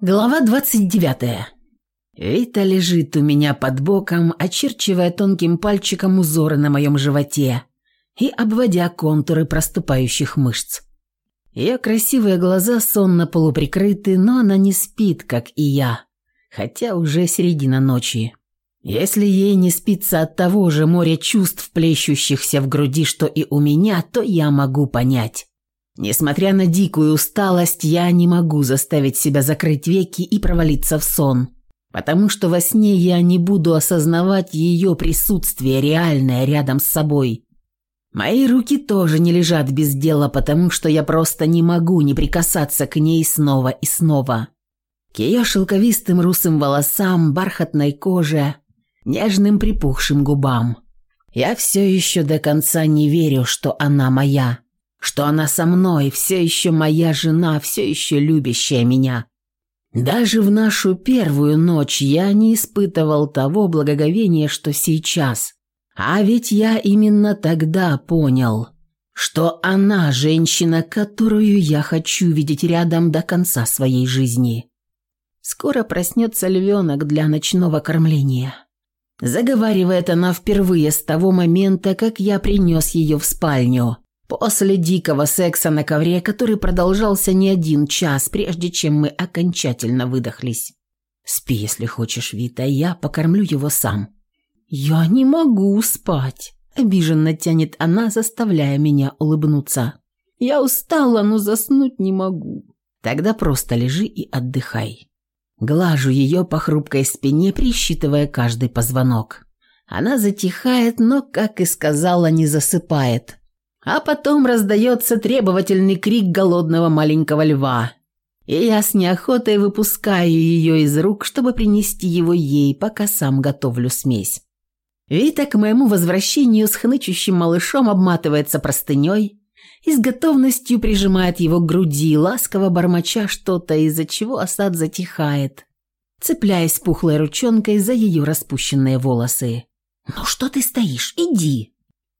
Глава 29. Вита лежит у меня под боком, очерчивая тонким пальчиком узоры на моем животе и обводя контуры проступающих мышц. Ее красивые глаза сонно полуприкрыты, но она не спит, как и я, хотя уже середина ночи. Если ей не спится от того же моря чувств, плещущихся в груди, что и у меня, то я могу понять. Несмотря на дикую усталость, я не могу заставить себя закрыть веки и провалиться в сон, потому что во сне я не буду осознавать ее присутствие реальное рядом с собой. Мои руки тоже не лежат без дела, потому что я просто не могу не прикасаться к ней снова и снова. К ее шелковистым русым волосам, бархатной коже, нежным припухшим губам. Я все еще до конца не верю, что она моя что она со мной, все еще моя жена, все еще любящая меня. Даже в нашу первую ночь я не испытывал того благоговения, что сейчас. А ведь я именно тогда понял, что она женщина, которую я хочу видеть рядом до конца своей жизни. Скоро проснется львенок для ночного кормления. Заговаривает она впервые с того момента, как я принес ее в спальню – После дикого секса на ковре, который продолжался не один час, прежде чем мы окончательно выдохлись. «Спи, если хочешь, Вита, я покормлю его сам». «Я не могу спать», – обиженно тянет она, заставляя меня улыбнуться. «Я устала, но заснуть не могу». «Тогда просто лежи и отдыхай». Глажу ее по хрупкой спине, присчитывая каждый позвонок. Она затихает, но, как и сказала, не засыпает – а потом раздается требовательный крик голодного маленького льва. И я с неохотой выпускаю ее из рук, чтобы принести его ей, пока сам готовлю смесь. Вита к моему возвращению с хнычущим малышом обматывается простыней и с готовностью прижимает его к груди, ласково бормоча что-то, из-за чего осад затихает, цепляясь пухлой ручонкой за ее распущенные волосы. «Ну что ты стоишь? Иди!»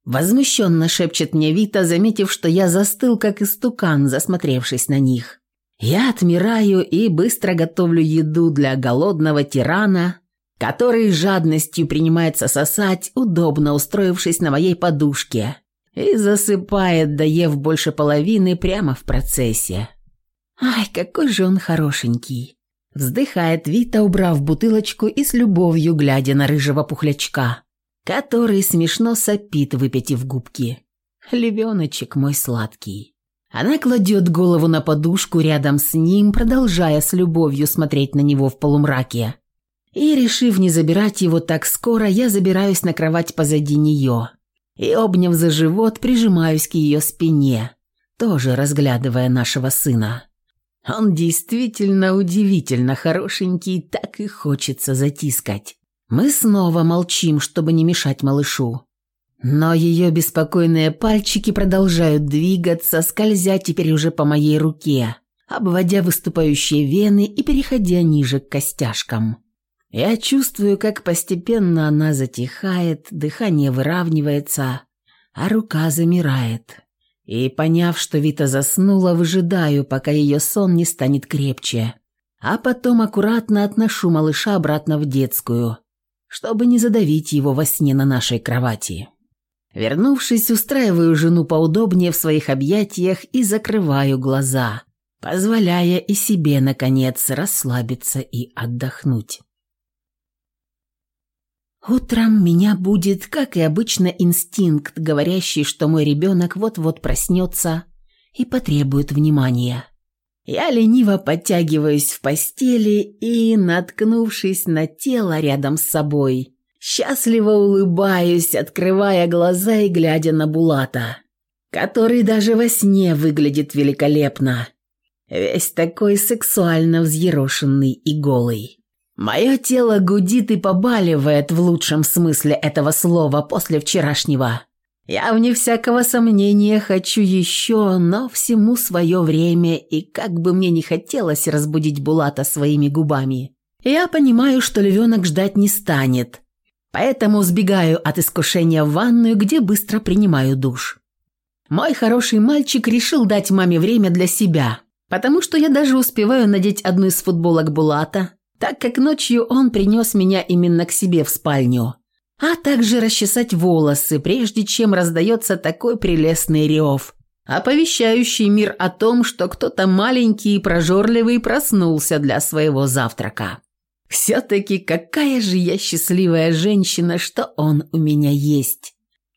Возмущенно шепчет мне Вита, заметив, что я застыл, как истукан, засмотревшись на них. Я отмираю и быстро готовлю еду для голодного тирана, который жадностью принимается сосать, удобно устроившись на моей подушке, и засыпает, доев больше половины прямо в процессе. «Ай, какой же он хорошенький!» Вздыхает Вита, убрав бутылочку и с любовью глядя на рыжего пухлячка который смешно сопит, выпятив губки. Левеночек мой сладкий. Она кладет голову на подушку рядом с ним, продолжая с любовью смотреть на него в полумраке. И, решив не забирать его так скоро, я забираюсь на кровать позади нее. И, обняв за живот, прижимаюсь к ее спине, тоже разглядывая нашего сына. Он действительно удивительно хорошенький, так и хочется затискать. Мы снова молчим, чтобы не мешать малышу. Но ее беспокойные пальчики продолжают двигаться, скользя теперь уже по моей руке, обводя выступающие вены и переходя ниже к костяшкам. Я чувствую, как постепенно она затихает, дыхание выравнивается, а рука замирает. И, поняв, что Вита заснула, выжидаю, пока ее сон не станет крепче. А потом аккуратно отношу малыша обратно в детскую – чтобы не задавить его во сне на нашей кровати. Вернувшись, устраиваю жену поудобнее в своих объятиях и закрываю глаза, позволяя и себе, наконец, расслабиться и отдохнуть. Утром меня будет, как и обычно, инстинкт, говорящий, что мой ребенок вот-вот проснется и потребует внимания. Я лениво подтягиваюсь в постели и, наткнувшись на тело рядом с собой, счастливо улыбаюсь, открывая глаза и глядя на Булата, который даже во сне выглядит великолепно, весь такой сексуально взъерошенный и голый. Мое тело гудит и побаливает в лучшем смысле этого слова после вчерашнего. Я, вне всякого сомнения, хочу еще, но всему свое время, и как бы мне не хотелось разбудить Булата своими губами, я понимаю, что львенок ждать не станет, поэтому сбегаю от искушения в ванную, где быстро принимаю душ. Мой хороший мальчик решил дать маме время для себя, потому что я даже успеваю надеть одну из футболок Булата, так как ночью он принес меня именно к себе в спальню, а также расчесать волосы, прежде чем раздается такой прелестный рев, оповещающий мир о том, что кто-то маленький и прожорливый проснулся для своего завтрака. Все-таки какая же я счастливая женщина, что он у меня есть.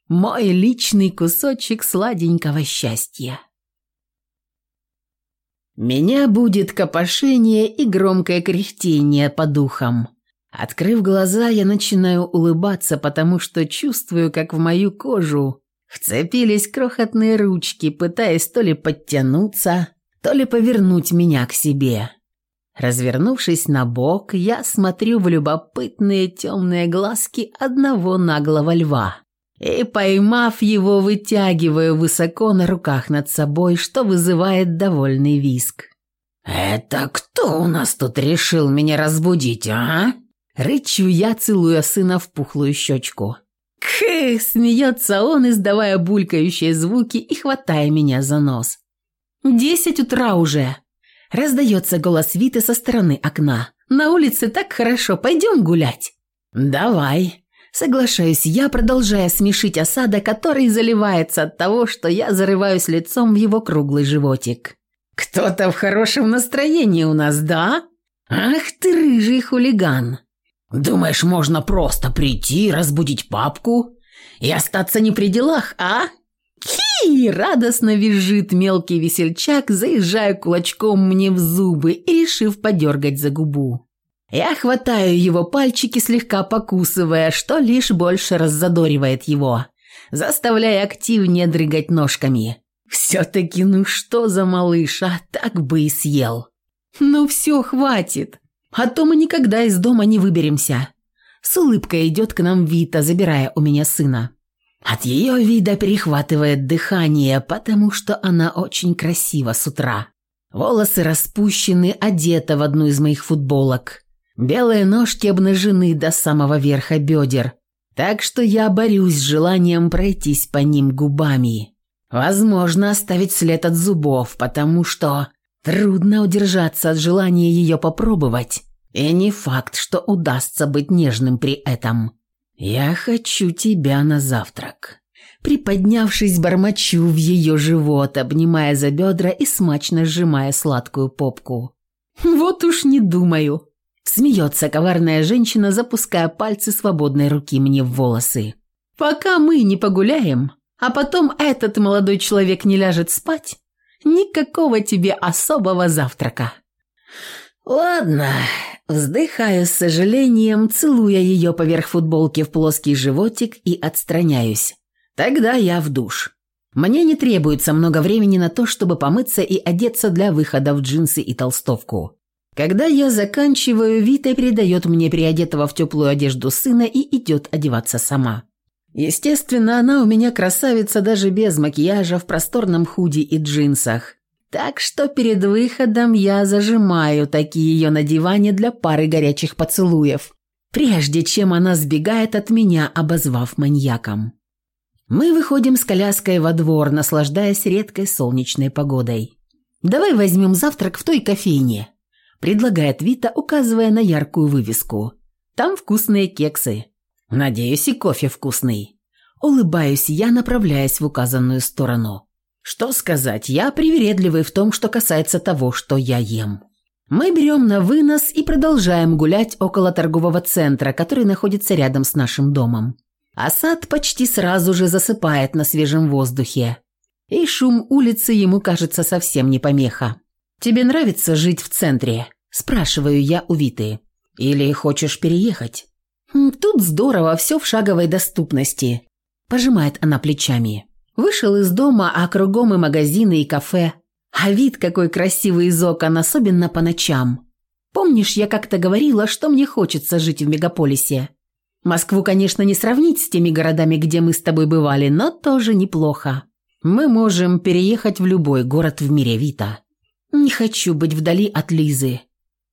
Мой личный кусочек сладенького счастья. Меня будет копошение и громкое кряхтение по духам. Открыв глаза, я начинаю улыбаться, потому что чувствую, как в мою кожу вцепились крохотные ручки, пытаясь то ли подтянуться, то ли повернуть меня к себе. Развернувшись на бок, я смотрю в любопытные темные глазки одного наглого льва и, поймав его, вытягиваю высоко на руках над собой, что вызывает довольный виск. «Это кто у нас тут решил меня разбудить, а?» Рычу я, целуя сына в пухлую щечку. «Кх!» – смеется он, издавая булькающие звуки и хватая меня за нос. «Десять утра уже!» Раздается голос Виты со стороны окна. «На улице так хорошо, пойдем гулять!» «Давай!» Соглашаюсь я, продолжая смешить осада, который заливается от того, что я зарываюсь лицом в его круглый животик. «Кто-то в хорошем настроении у нас, да? Ах ты, рыжий хулиган! Думаешь, можно просто прийти, разбудить папку и остаться не при делах, а?» «Хи!» – радостно визжит мелкий весельчак, заезжая кулачком мне в зубы и решив подергать за губу. Я хватаю его пальчики, слегка покусывая, что лишь больше раззадоривает его, заставляя активнее дрыгать ножками. Все-таки ну что за малыш, а так бы и съел. Ну все, хватит, а то мы никогда из дома не выберемся. С улыбкой идет к нам Вита, забирая у меня сына. От ее вида перехватывает дыхание, потому что она очень красива с утра. Волосы распущены, одета в одну из моих футболок. Белые ножки обнажены до самого верха бедер, так что я борюсь с желанием пройтись по ним губами. Возможно, оставить след от зубов, потому что трудно удержаться от желания ее попробовать. И не факт, что удастся быть нежным при этом. «Я хочу тебя на завтрак». Приподнявшись, бормочу в ее живот, обнимая за бедра и смачно сжимая сладкую попку. «Вот уж не думаю», Смеется коварная женщина, запуская пальцы свободной руки мне в волосы. «Пока мы не погуляем, а потом этот молодой человек не ляжет спать, никакого тебе особого завтрака». «Ладно», вздыхаю с сожалением, целуя ее поверх футболки в плоский животик и отстраняюсь. «Тогда я в душ». Мне не требуется много времени на то, чтобы помыться и одеться для выхода в джинсы и толстовку. Когда я заканчиваю, Вита передает мне приодетого в теплую одежду сына и идет одеваться сама. Естественно, она у меня красавица даже без макияжа в просторном худи и джинсах. Так что перед выходом я зажимаю такие ее на диване для пары горячих поцелуев, прежде чем она сбегает от меня, обозвав маньяком. Мы выходим с коляской во двор, наслаждаясь редкой солнечной погодой. «Давай возьмем завтрак в той кофейне», предлагает Вита, указывая на яркую вывеску. Там вкусные кексы. Надеюсь, и кофе вкусный. Улыбаюсь я, направляясь в указанную сторону. Что сказать, я привередливый в том, что касается того, что я ем. Мы берем на вынос и продолжаем гулять около торгового центра, который находится рядом с нашим домом. Асад почти сразу же засыпает на свежем воздухе. И шум улицы ему кажется совсем не помеха. «Тебе нравится жить в центре?» – спрашиваю я у Виты. «Или хочешь переехать?» «Тут здорово, все в шаговой доступности», – пожимает она плечами. Вышел из дома, а кругом и магазины, и кафе. А вид какой красивый из окон, особенно по ночам. Помнишь, я как-то говорила, что мне хочется жить в мегаполисе? Москву, конечно, не сравнить с теми городами, где мы с тобой бывали, но тоже неплохо. Мы можем переехать в любой город в мире Вита. Не хочу быть вдали от Лизы.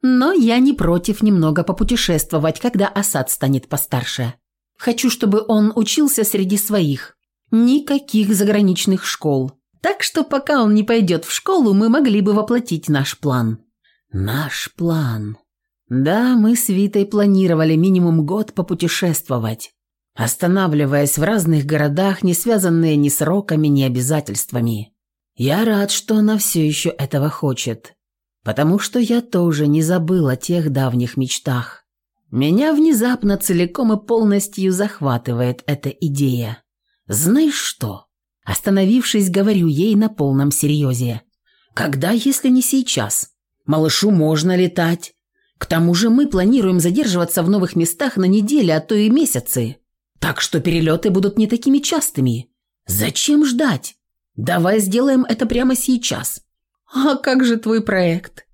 Но я не против немного попутешествовать, когда Асад станет постарше. Хочу, чтобы он учился среди своих. Никаких заграничных школ. Так что пока он не пойдет в школу, мы могли бы воплотить наш план. Наш план. Да, мы с Витой планировали минимум год попутешествовать, останавливаясь в разных городах, не связанные ни сроками, ни обязательствами. Я рад, что она все еще этого хочет, потому что я тоже не забыл о тех давних мечтах. Меня внезапно целиком и полностью захватывает эта идея. Знаешь что? Остановившись, говорю ей на полном серьезе. Когда, если не сейчас? Малышу можно летать. К тому же мы планируем задерживаться в новых местах на недели, а то и месяцы. Так что перелеты будут не такими частыми. Зачем ждать? Давай сделаем это прямо сейчас. А как же твой проект?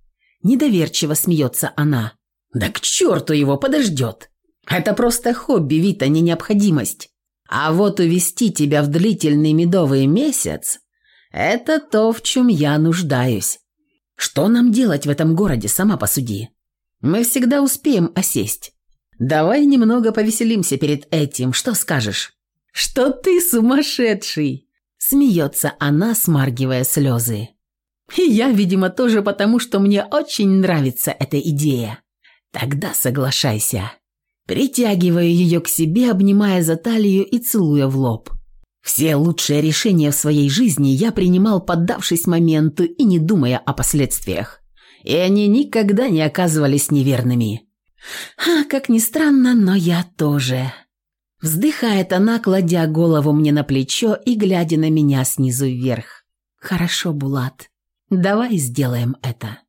Недоверчиво смеется она. Да к черту его подождет. Это просто хобби, Вита, не необходимость. А вот увести тебя в длительный медовый месяц – это то, в чем я нуждаюсь. Что нам делать в этом городе, сама посуди. Мы всегда успеем осесть. Давай немного повеселимся перед этим, что скажешь? Что ты сумасшедший? Смеется она, смаргивая слезы. И я, видимо, тоже потому, что мне очень нравится эта идея. Тогда соглашайся. Притягиваю ее к себе, обнимая за талию и целуя в лоб. Все лучшие решения в своей жизни я принимал, поддавшись моменту и не думая о последствиях. И они никогда не оказывались неверными. А, как ни странно, но я тоже. Вздыхает она, кладя голову мне на плечо и глядя на меня снизу вверх. «Хорошо, Булат, давай сделаем это».